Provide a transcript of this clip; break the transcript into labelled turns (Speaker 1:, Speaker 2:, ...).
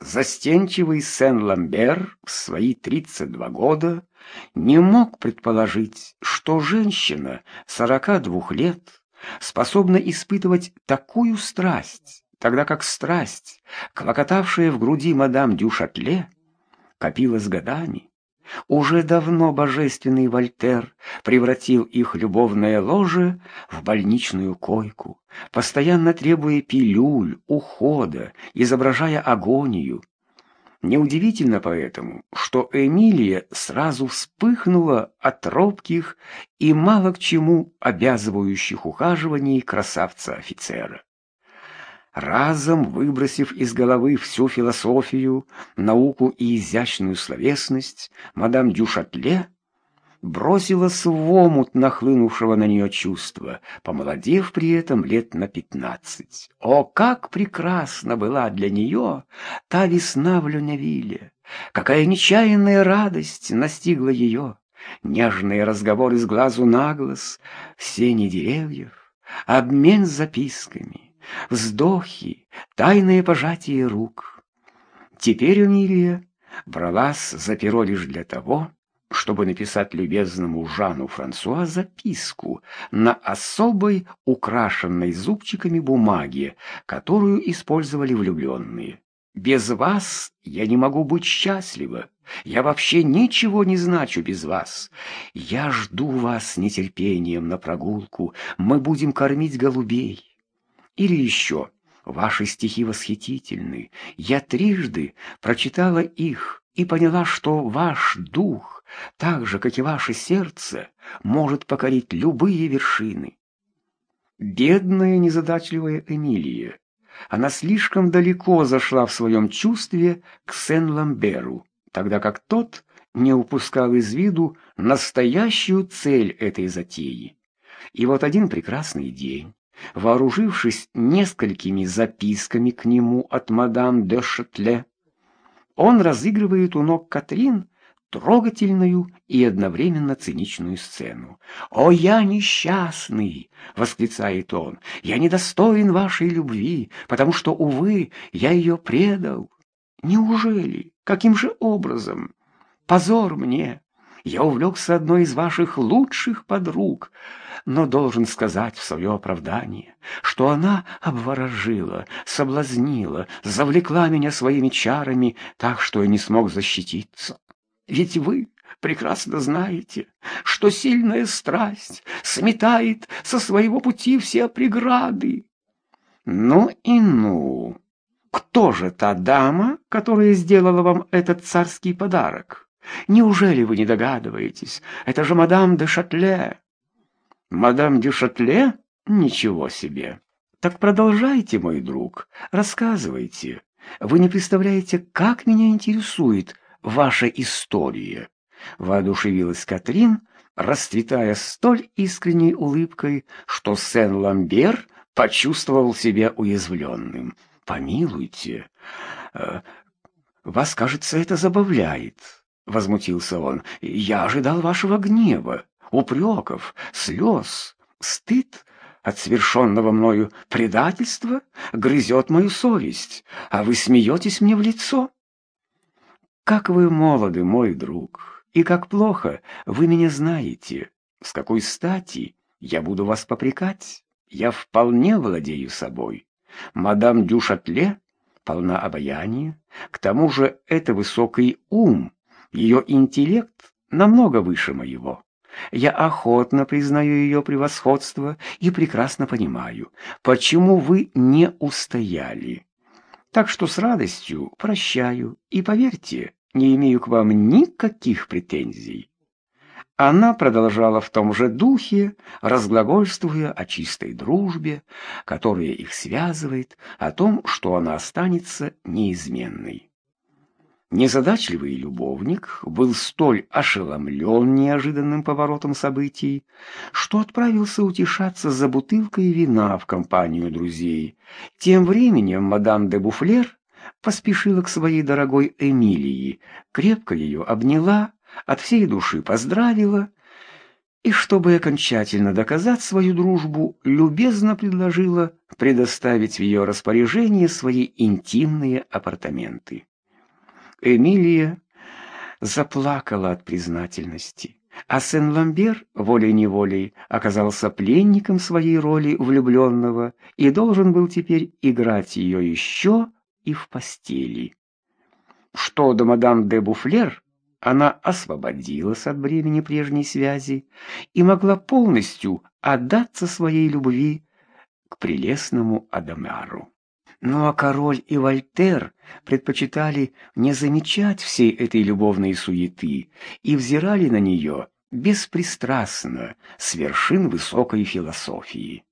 Speaker 1: Застенчивый Сен-Ламбер в свои 32 года не мог предположить, что женщина 42 лет способна испытывать такую страсть, тогда как страсть, клокотавшая в груди мадам Дюшатле, копилась годами. Уже давно божественный Вольтер превратил их любовное ложе в больничную койку, постоянно требуя пилюль, ухода, изображая агонию. Неудивительно поэтому, что Эмилия сразу вспыхнула от робких и мало к чему обязывающих ухаживаний красавца-офицера разом выбросив из головы всю философию, науку и изящную словесность, мадам Дюшатле бросилась в нахлынувшего на нее чувства, помолодев при этом лет на пятнадцать. О, как прекрасна была для нее та весна в Люнявиле! Какая нечаянная радость настигла ее! Нежные разговоры с глазу на глаз, в сене деревьев, обмен записками — вздохи, тайное пожатие рук. Теперь Эмилия бралась за перо лишь для того, чтобы написать любезному Жану Франсуа записку на особой, украшенной зубчиками бумаге, которую использовали влюбленные. «Без вас я не могу быть счастлива. Я вообще ничего не значу без вас. Я жду вас с нетерпением на прогулку. Мы будем кормить голубей. Или еще, ваши стихи восхитительны. Я трижды прочитала их и поняла, что ваш дух, так же, как и ваше сердце, может покорить любые вершины. Бедная незадачливая Эмилия. Она слишком далеко зашла в своем чувстве к Сен-Ламберу, тогда как тот не упускал из виду настоящую цель этой затеи. И вот один прекрасный день вооружившись несколькими записками к нему от мадам де Шатле, он разыгрывает у ног Катрин трогательную и одновременно циничную сцену. «О, я несчастный!» — восклицает он. «Я недостоин вашей любви, потому что, увы, я ее предал. Неужели? Каким же образом? Позор мне! Я увлекся одной из ваших лучших подруг, но должен сказать в свое оправдание, что она обворожила, соблазнила, завлекла меня своими чарами так, что я не смог защититься. Ведь вы прекрасно знаете, что сильная страсть сметает со своего пути все преграды. Ну и ну! Кто же та дама, которая сделала вам этот царский подарок? Неужели вы не догадываетесь? Это же мадам де Шатле. Мадам де Шатле? Ничего себе. Так продолжайте, мой друг, рассказывайте. Вы не представляете, как меня интересует ваша история. Воодушевилась Катрин, расцветая столь искренней улыбкой, что Сен-Ламбер почувствовал себя уязвленным. «Помилуйте, э, вас, кажется, это забавляет». — возмутился он. «Я ожидал вашего гнева, упреков, слез, стыд от совершенного мною предательства грызет мою совесть, а вы смеетесь мне в лицо. Как вы молоды, мой друг, и как плохо вы меня знаете. С какой стати я буду вас попрекать? Я вполне владею собой. Мадам Дюшатле полна обаяния, к тому же это высокий ум, ее интеллект намного выше моего. Я охотно признаю ее превосходство и прекрасно понимаю, почему вы не устояли. Так что с радостью прощаю и, поверьте, не имею к вам никаких претензий. Она продолжала в том же духе, разглагольствуя о чистой дружбе, которая их связывает, о том, что она останется неизменной. Незадачливый любовник был столь ошеломлен неожиданным поворотом событий, что отправился утешаться за бутылкой вина в компанию друзей. Тем временем мадам де Буфлер поспешила к своей дорогой Эмилии, крепко ее обняла, от всей души поздравила и, чтобы окончательно доказать свою дружбу, любезно предложила предоставить в ее распоряжение свои интимные апартаменты. Эмилия заплакала от признательности, а Сен-Ламбер волей-неволей оказался пленником своей роли влюбленного и должен был теперь играть ее еще и в постели. Что до мадам де Буфлер, она освободилась от бремени прежней связи и могла полностью отдаться своей любви к прелестному Адамару. Ну а король и Вольтер предпочитали не замечать всей этой любовной суеты и взирали на нее беспристрастно, с вершин высокой философии.